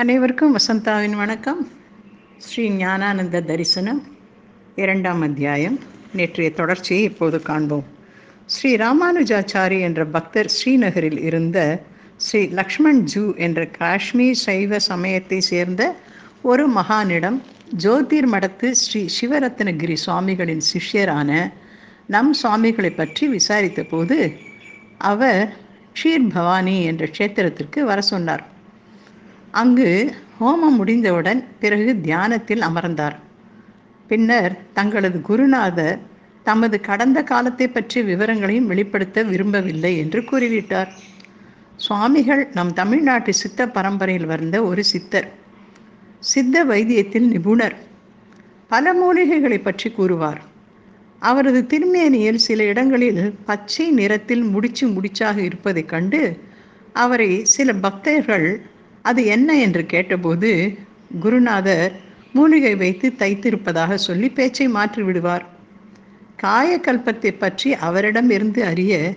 அனைவருக்கும் வசந்தாவின் வணக்கம். ஸ்ரீ ஞானானந்த தரிசனம் இரண்டாம் அத்தியாயம். நேற்றைய தொடர்ச்சியை இப்போது காண்போம். ஸ்ரீ ராமானுஜாச்சாரி என்ற பக்தர் ஸ்ரீநகரில் இருந்த ஸ்ரீ லக்ஷ்மண் ஜூ என்ற காஷ்மீர் சைவ சமயத்தை சேர்ந்த ஒரு மகானிடம் ஜோதிர் மடத்து ஸ்ரீ சிவரத்னகிரி சுவாமிகளின் சிஷ்யரான நம் சுவாமிகளை பற்றி விசாரித்த போது அவர் ஷீர் பவானி என்ற க்ஷேத்திரத்திற்கு வர சொன்னார். அங்கு ஹோமம் முடிந்தவுடன் பிறகு தியானத்தில் அமர்ந்தார். பின்னர் தங்களது குருநாதர் தமது கடந்த காலத்தை பற்றி விவரங்களையும் வெளிப்படுத்த விரும்பவில்லை என்று கூறிவிட்டார். சுவாமிகள் நம் தமிழ்நாட்டு சித்த பரம்பரையில் வந்த ஒரு சித்தர் சித்த வைத்தியத்தில் நிபுணர் பல மூலிகைகளை பற்றி கூறுவார். அவரது திருமேனியில் சில இடங்களில் பச்சை நிறத்தில் முடிச்சு முடிச்சாக இருப்பதைக் கண்டு அவரை சில பக்தர்கள் அது என்ன என்று கேட்டபோது குருநாதர் மூலிகை வைத்து தைத்திருப்பதாக சொல்லி பேச்சை மாற்றி விடுவார். காயக்கல்பத்தை பற்றி அவரிடம் இருந்து அறிய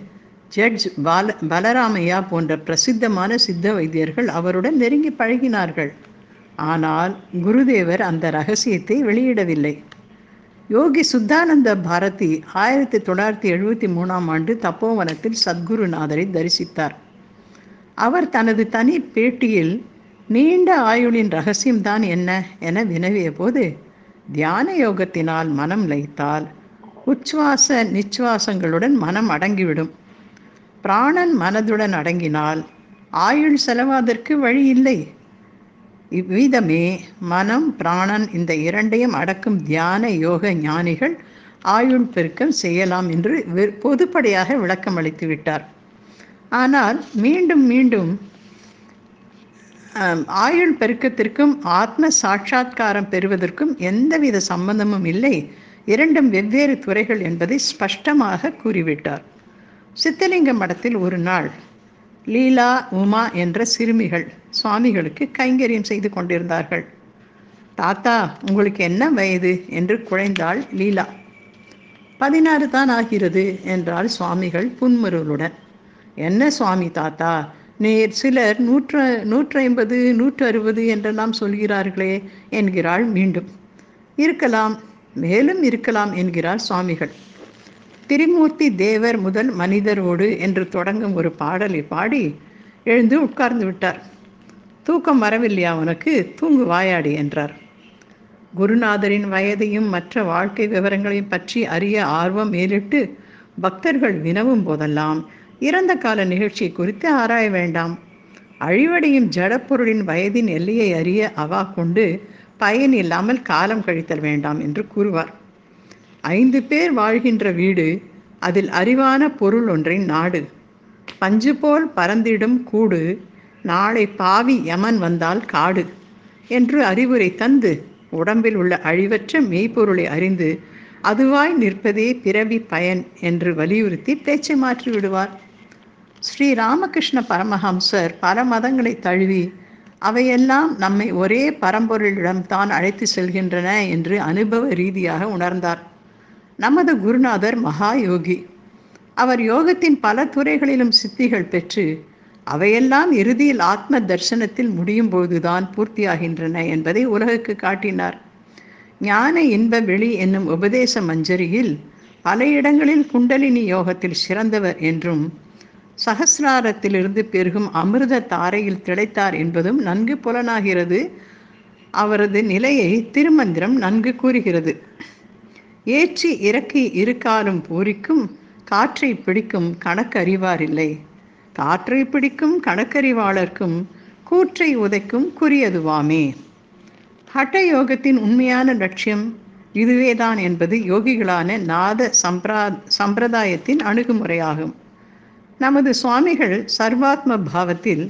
ஜட்ஜ் பால பலராமையா போன்ற பிரசித்தமான சித்த வைத்தியர்கள் அவருடன் நெருங்கி பழகினார்கள். ஆனால் குருதேவர் அந்த ரகசியத்தை வெளியிடவில்லை. யோகி சுத்தானந்த பாரதி ஆயிரத்தி தொள்ளாயிரத்தி எழுபத்தி மூணாம் ஆண்டு தப்போவனத்தில் சத்குருநாதரை தரிசித்தார். அவர் தனது தனி பேட்டியில் நீண்ட ஆயுளின் ரகசியம்தான் என்ன என வினவிய போது தியான யோகத்தினால் மனம் லைத்தால் உச்சுவாச நிச்சுவாசங்களுடன் மனம் அடங்கிவிடும். பிராணன் மனதுடன் அடங்கினால் ஆயுள் செலவாதற்கு வழி இல்லை. இவ்விதமே மனம் பிராணன் இந்த இரண்டையும் அடக்கும் தியான யோக ஞானிகள் ஆயுள் பெருக்கம் செய்யலாம் என்று பொதுப்படையாக விளக்கம் அளித்து விட்டார் ஆனால் மீண்டும் மீண்டும் ஆயுள் பெருக்கத்திற்கும் ஆத்ம சாட்சா்காரம் பெறுவதற்கும் எந்தவித சம்பந்தமும் இல்லை. இரண்டும் வெவ்வேறு துறைகள் என்பதை ஸ்பஷ்டமாக கூறிவிட்டார். சித்தலிங்க மடத்தில் ஒரு நாள் லீலா உமா என்ற சிறுமிகள் சுவாமிகளுக்கு கைங்கரியம் செய்து கொண்டிருந்தார்கள். தாத்தா உங்களுக்கு என்ன வயது? என்று குழைந்தாள் லீலா. பதினாறு தான் ஆகிறது என்றால் சுவாமிகள் புன்முருளுடன் என்ன சுவாமி தாத்தா? நேர் சிலர் நூற்று நூற்றி ஐம்பது நூற்று அறுபது என்றெல்லாம் சொல்கிறார்களே என்கிறாள் மீண்டும். இருக்கலாம் மேலும் இருக்கலாம் என்கிறார் சுவாமிகள். திரிமூர்த்தி தேவர் முதல் மனிதரோடு என்று தொடங்கும் ஒரு பாடலை பாடி எழுந்து உட்கார்ந்து விட்டார். தூக்கம் வரவில்லையா உனக்கு? தூங்கு வாயாடி என்றார். குருநாதரின் வயதையும் மற்ற வாழ்க்கை விவரங்களையும் பற்றி அறிய ஆர்வம் மேலிட்டு பக்தர்கள் வினவும் போதெல்லாம் இறந்த கால நிகழ்ச்சியை குறித்து ஆராய வேண்டாம். அழிவடையும் ஜடப்பொருளின் வயதின் எல்லையை அறிய அவா கொண்டு பயன் இல்லாமல் காலம் கழித்தல் வேண்டாம் என்று கூறுவார். ஐந்து பேர் வாழ்கின்ற வீடு அதில் அறிவான பொருள் ஒன்றின் நாடு. பஞ்சு போல் பறந்திடும் கூடு நாளை பாவி யமன் வந்தால் காடு என்று அறிவுரை தந்து உடம்பில் உள்ள அழிவற்ற மெய்ப்பொருளை அறிந்து அதுவாய் நிற்பதே பிறவி பயன் என்று வலியுறுத்தி பேச்சை மாற்றி விடுவார் ஸ்ரீ ராமகிருஷ்ண பரமஹம்சர் பல மதங்களை தழுவி அவையெல்லாம் நம்மை ஒரே பரம்பொருளிடம் தான் அழைத்து செல்கின்றன என்று அனுபவ ரீதியாக உணர்ந்தார். நமது குருநாதர் மகா யோகி அவர் யோகத்தின் பல துறைகளிலும் சித்திகள் பெற்று அவையெல்லாம் இறுதியில் ஆத்ம தர்சனத்தில் முடியும் போதுதான் பூர்த்தியாகின்றன என்பதை உலகுக்கு காட்டினார். ஞான இன்ப வெளி என்னும் உபதேச மஞ்சரியில் பல இடங்களில் குண்டலினி யோகத்தில் சிறந்தவர் என்றும் சகசிராரத்திலிருந்து பெருகும் அமிர்த தாரையில் திளைத்தார் என்பதும் நன்கு புலனாகிறது. அவரது நிலையை திருமந்திரம் நன்கு கூறுகிறது. ஏற்றி இறக்கி இருக்காலும் பூரிக்கும் காற்றை பிடிக்கும் கணக்கறிவாரில்லை. காற்றை பிடிக்கும் கணக்கறிவாளர்க்கும் கூற்றை உதைக்கும் குறியதுவாமே. ஹட்ட யோகத்தின் உண்மையான லட்சியம் இதுவேதான் என்பது யோகிகளான நாத சம்பிரா சம்பிரதாயத்தின் அணுகுமுறையாகும். நமது சுவாமிகள் சர்வாத்ம பாவத்தில்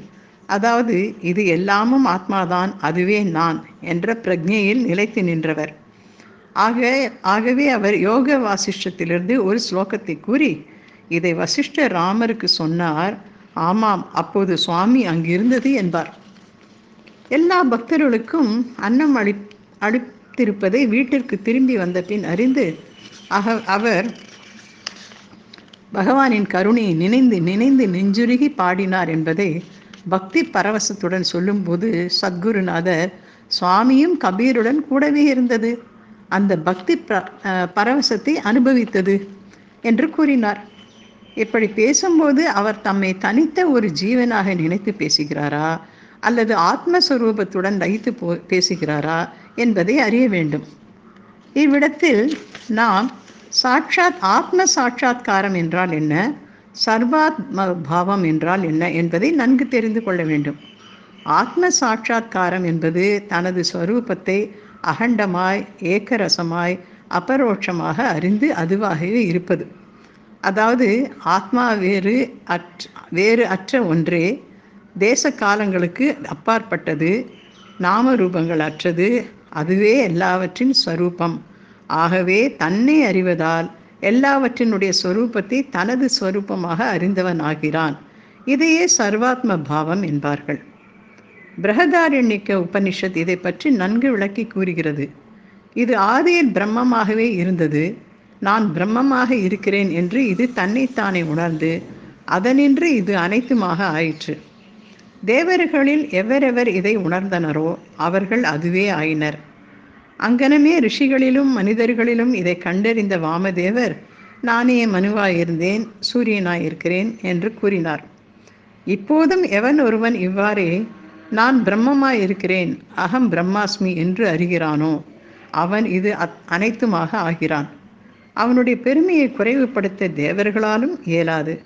அதாவது இது எல்லாமும் ஆத்மாதான் அதுவே நான் என்ற பிரஜையில் நிலைத்து நின்றவர். ஆக ஆகவே அவர் யோக வாசிஷ்டத்திலிருந்து ஒரு ஸ்லோகத்தை கூறி இதை வசிஷ்ட ராமருக்கு சொன்னார் ஆமாம் அப்போது சுவாமி அங்கிருந்தது என்பார். எல்லா பக்தர்களுக்கும் அன்னம் அளி அளித்திருப்பதை வீட்டிற்கு திரும்பி வந்த பின் அறிந்து அவர் பகவானின் கருணையை நினைந்து நினைந்து நெஞ்சுருகி பாடினார் என்பதை பக்தி பரவசத்துடன் சொல்லும்போது சத்குருநாதர் சுவாமியும் கபீருடன் கூடவே இருந்தது. அந்த பக்தி பரவசத்தை அனுபவித்தது என்று கூறினார். இப்படி பேசும்போது அவர் தம்மை தனித்த ஒரு ஜீவனாக நினைத்து பேசுகிறாரா? அல்லது ஆத்மஸ்வரூபத்துடன் வைத்து போ பேசுகிறாரா என்பதை அறிய வேண்டும். இவ்விடத்தில் நாம் சாட்சாத் ஆத்ம சாட்சாத்காரம் என்றால் என்ன? சர்வாத்ம பாவம் என்றால் என்ன என்பதை நன்கு தெரிந்து கொள்ள வேண்டும். ஆத்ம சாட்சாத்காரம் என்பது தனது ஸ்வரூபத்தை அகண்டமாய் ஏக்கரசமாய் அபரோட்சமாக அறிந்து அதுவாகவே இருப்பது. அதாவது ஆத்மா வேறு அற் வேறு அற்ற ஒன்றே தேச காலங்களுக்கு அப்பாற்பட்டது நாமரூபங்கள் அற்றது அதுவே எல்லாவற்றின் ஸ்வரூபம். ஆகவே தன்னை அறிவதால் எல்லாவற்றினுடைய ஸ்வரூபத்தை தனது ஸ்வரூபமாக அறிந்தவன் ஆகிறான் இதையே சர்வாத்ம பாவம் என்பார்கள். பிரகதாரண்யக்க உபனிஷத் இதை பற்றி நன்கு விளக்கி கூறுகிறது. இது ஆதியில் பிரம்மமாகவே இருந்தது. நான் பிரம்மமாக இருக்கிறேன் என்று இது தன்னைத்தானே உணர்ந்து அதனின்று இது அனைத்துமாக ஆயிற்று. தேவர்களில் எவரெவர் இதை உணர்ந்தனரோ அவர்கள் அதுவே ஆயினர். அங்கனமே ரிஷிகளிலும் மனிதர்களிலும் இதை கண்டறிந்த வாமதேவர் நானே மனுவாயிருந்தேன் சூரியனாயிருக்கிறேன் என்று கூறினார். இப்போதும் எவன் ஒருவன் இவ்வாறே நான் பிரம்மமாயிருக்கிறேன் அகம் பிரம்மாஸ்மி என்று அறிகிறானோ? அவன் இது அனைத்துமாக ஆகிறான். அவனுடைய பெருமையை குறைவுபடுத்த தேவர்களாலும் இயலாது.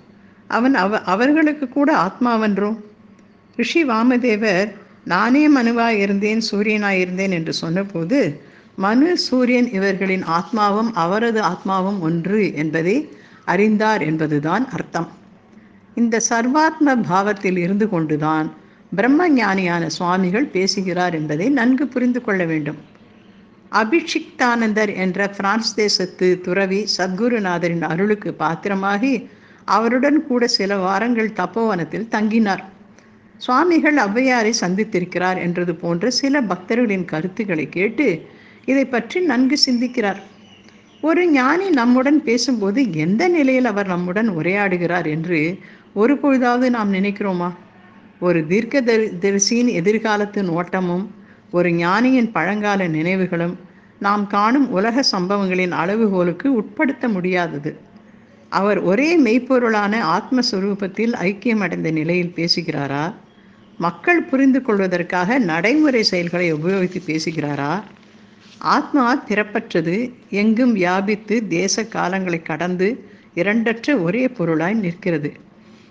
அவன் அவ அவர்களுக்கு கூட ஆத்மாவன்றோ? ரிஷி வாமதேவர் நானே மனுவாக இருந்தேன் சூரியனாக இருந்தேன் என்று சொன்னபோது மனு சூரியன் இவர்களின் ஆத்மாவும் அவரது ஆத்மாவும் ஒன்று என்பதை அறிந்தார் என்பதுதான் அர்த்தம். இந்த சர்வாத்ம பாவத்தில் இருந்து கொண்டுதான் பிரம்ம ஞானியான சுவாமிகள் பேசுகிறார் என்பதை நன்கு புரிந்து கொள்ள வேண்டும். அபிஷிக்தானந்தர் என்ற பிரான்ஸ் தேசத்து துறவி சத்குருநாதரின் அருளுக்கு பாத்திரமாகி அவருடன் கூட சில வாரங்கள் தப்போவனத்தில் தங்கினார். சுவாமிகள் ஔவையாரை சந்தித்திருக்கிறார் என்றது போன்ற சில பக்தர்களின் கருத்துக்களை கேட்டு இதை பற்றி நன்கு சிந்திக்கிறார். ஒரு ஞானி நம்முடன் பேசும்போது எந்த நிலையில் அவர் நம்முடன் உரையாடுகிறார் என்று ஒரு பொழுதாவது நாம் நினைக்கிறோமா? ஒரு தீர்க்க தரிசியின் எதிர்காலத்தின் ஓட்டமும் ஒரு ஞானியின் பழங்கால நினைவுகளும் நாம் காணும் உலக சம்பவங்களின் அளவுகோலுக்கு உட்படுத்த முடியாதது. அவர் ஒரே மெய்ப்பொருளான ஆத்மஸ்வரூபத்தில் ஐக்கியமடைந்த நிலையில் பேசுகிறாரா? மக்கள் புரிந்து கொள்வதற்காக நடைமுறை செயல்களை உபயோகித்து பேசுகிறாரா? ஆத்மா பிறப்பற்றது எங்கும் வியாபித்து தேச காலங்களை கடந்து இரண்டற்ற ஒரே பொருளாய் நிற்கிறது.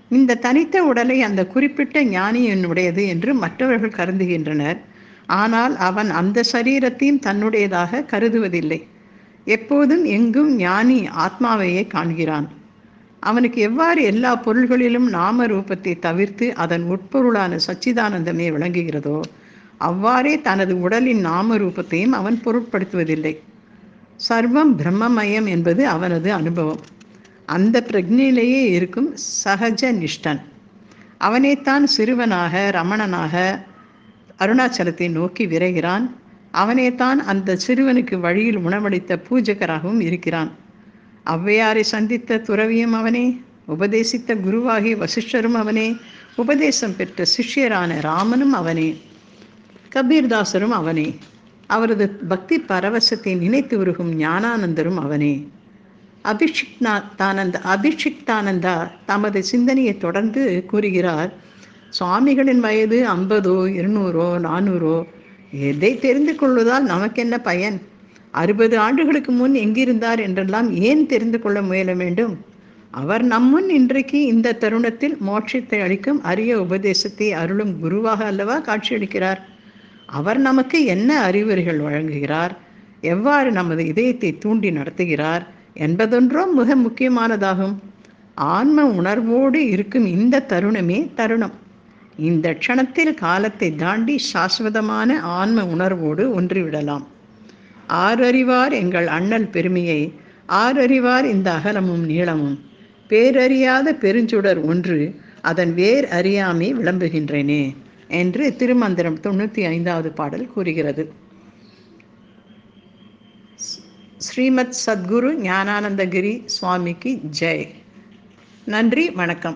இந்த தனித்த உடலை அந்த குறிப்பிட்ட ஞானி என்னுடையது என்று மற்றவர்கள் கருதுகின்றனர். ஆனால் அவன் அந்த சரீரத்தையும் தன்னுடையதாக கருதுவதில்லை. எப்போதும் எங்கும் ஞானி ஆத்மாவையே காண்கிறான். அவனுக்கு எவ்வாறு எல்லா பொருள்களிலும் நாம ரூபத்தை தவிர்த்து அதன் உட்பொருளான சச்சிதானந்தமே விளங்குகிறதோ அவ்வாறே தனது உடலின் நாம ரூபத்தையும் அவன் பொருட்படுத்துவதில்லை. சர்வம் பிரம்மமயம் என்பது அவனது அனுபவம். அந்த பிரக்னிலேயே இருக்கும் சகஜ நிஷ்டன். அவனைத்தான் சிறுவனாக ரமணனாக அருணாச்சலத்தை நோக்கி விரைகிறான். அவனைத்தான் அந்த சிறுவனுக்கு வழியில் உணவளித்த பூஜகராகவும் இருக்கிறான். ஔவையாரை சந்தித்த துறவியும் அவனே உபதேசித்த குருவாகிய வசிஷ்டரும் அவனே உபதேசம் பெற்ற சிஷ்யரான ராமனும் அவனே கபீர்தாசரும் அவனே அவரது பக்தி பரவசத்தை நினைத்து உருகும் ஞானானந்தரும் அவனே. அபிஷிக்னா தானந்த அபிஷிக்தானந்தா தமது சிந்தனையை தொடர்ந்து கூறுகிறார் சுவாமிகளின் வயது ஐம்பதோ இருநூறோ நானூறோ எதை தெரிந்து கொள்வதால் நமக்கென்ன பயன்? அறுபது ஆண்டுகளுக்கு முன் எங்கிருந்தார் என்றெல்லாம் ஏன் தெரிந்து கொள்ள முயல வேண்டும்? அவர் நம்முன் இன்றைக்கு இந்த தருணத்தில் மோட்சத்தை அளிக்கும் அரிய உபதேசத்தை அருளும் குருவாக அல்லவா காட்சியளிக்கிறார்? அவர் நமக்கு என்ன அறிவுரைகள் வழங்குகிறார்? எவ்வாறு நமது இதயத்தை தூண்டி நடத்துகிறார்? என்பதொன்றும் மிக முக்கியமானதாகும். ஆன்ம உணர்வோடு இருக்கும் இந்த தருணமே தருணம். இந்த க்ஷணத்தில் காலத்தை தாண்டி சாஸ்வதமான ஆன்ம உணர்வோடு ஒன்றிவிடலாம். ஆறறிவார் எங்கள் அண்ணல் பெருமையை ஆறறிவார் இந்த அகலமும் நீளமும். பேரறியாத பெருஞ்சுடர் ஒன்று அதன் வேர் அறியாமை விளம்புகின்றேனே என்று திருமந்திரம் தொண்ணூற்றி ஐந்தாவது பாடல் கூறுகிறது. ஸ்ரீமத் சத்குரு ஞானானந்தகிரி சுவாமிக்கு ஜெய். நன்றி வணக்கம்.